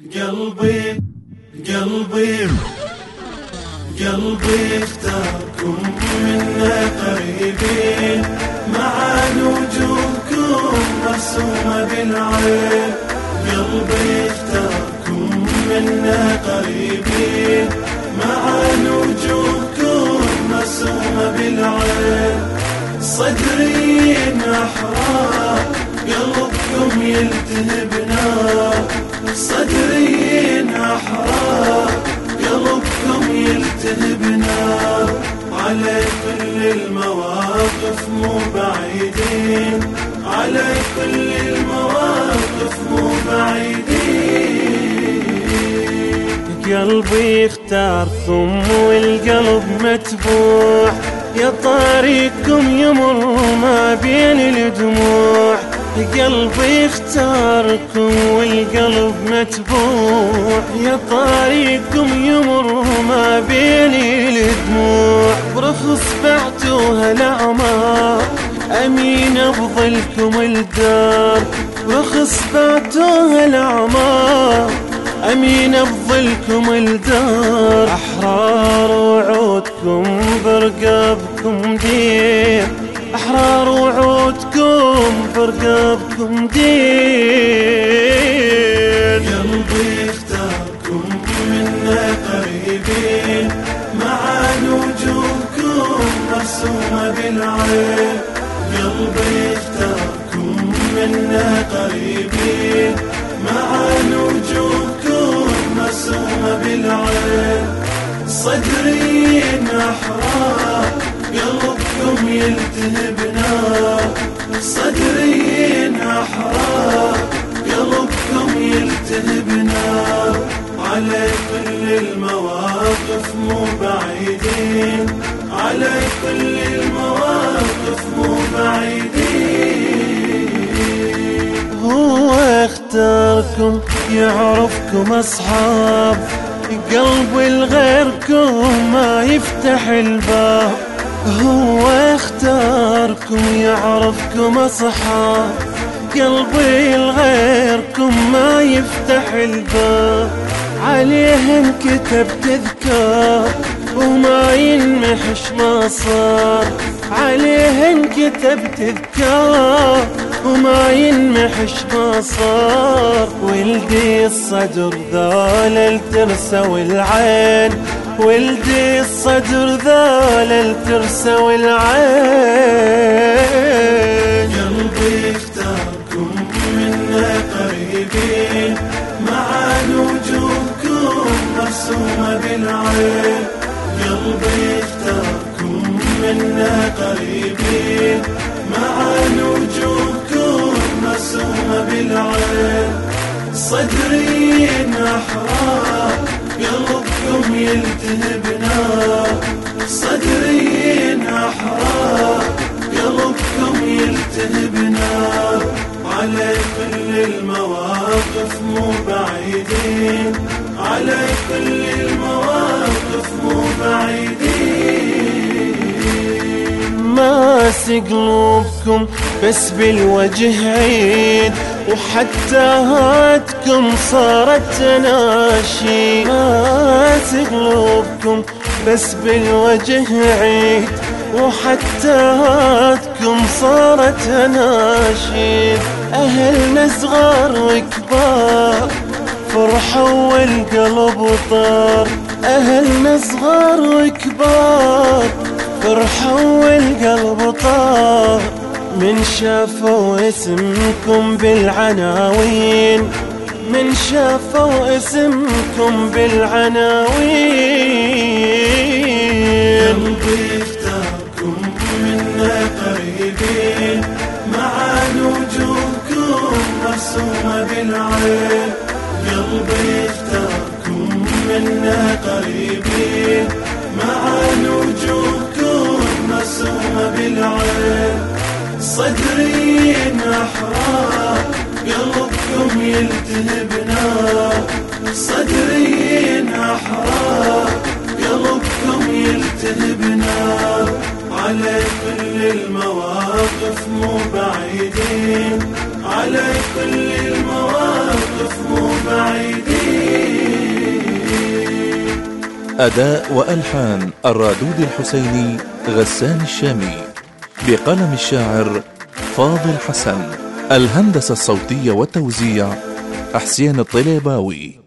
قلبي قلبي قلبي اختاركم منا قريبين. مع وجوهكم مرسومة بالعين قلبي اختاركم منا قريبين. مع وجوهكم مرسومة بالعين صدري أحرار قلبكم يلتهب نار أحرار قلبكم يلتهب نار على كل المواقف مو بعيدين على كل المواقف مو بعيدين قلبي اختاركم والقلب متبوح يا طريقكم يمر ما بين الدموع. قلبي اختاركم والقلب متبوع. يا طريقكم يمر ما بين الدموع برخص بعتوها الأعمار. أمين بظلكم الدار. رخص بعتوها الأعمار. أمين بظلكم الدار. أحرار وعودكم برقابكم دير. أحرار وعودكم برقابكم دير قلبي اختاركم منا قريبين مع وجوهكم مرسومة بالعين. قلبي اختاركم منا قريبين مع وجوهكم مرسومة بالعين. صدري أحرار قلبكم يلتهب نار صدري أحرار قلبكم يلتهب نار على كل المواقف مو بعيدين. على كل المواقف مو بعيدين. هو اختاركم يعرفكم أصحاب. قلب الغيركم ما يفتح الباب. هو اختاركم يعرفكم أصحاب قلبي الغيركم ما يفتح الباب. عليهم كتب تذكار وما ينمحش ما صار عليهم كتب تذكار وما ينمحش ما صار ولدي الصدر ذال الترسى والعين. ولدي الصدر ذال الترسى والعين. قلبي اختاركم منا قريبين. مع وجوهكم مرسومة بالعين. قلبي اختاركم منا قريبين. قلبكم يلتهب نار صدري أحرار قلبكم يلتهب نار على كل المواقف مو بعيدين على كل المواقف مو بعيدين. ماس قلوبكم بس بالوجه عيد وحتى هاتكم صارت تناشي. ماس قلوبكم بس بالوجه عيد وحتى هاتكم صارت تناشيد أهلنا صغار وكبار فرحوا والقلب طار أهلنا صغار وكبار فرحوا والقلب من شافوا اسمكم بالعناوين. من شافوا اسمكم بالعناوين. قلبي اختاركم منا قريبين. مع وجوهكم مرسومة بالعين. قلبي اختاركم منا قريبين. مع وجوهكم مرسومة بالعين. صدري أحرار قلبكم يلتهب نار صدري أحرار قلبكم يلتهب نار على كل المواقف مو بعيدين على كل المواقف مو بعيدين. أداء وألحان الرادود الحسيني غسان الشامي. بقلم الشاعر فاضل حسن الهندسة الصوتية والتوزيع حسين الطليباوي.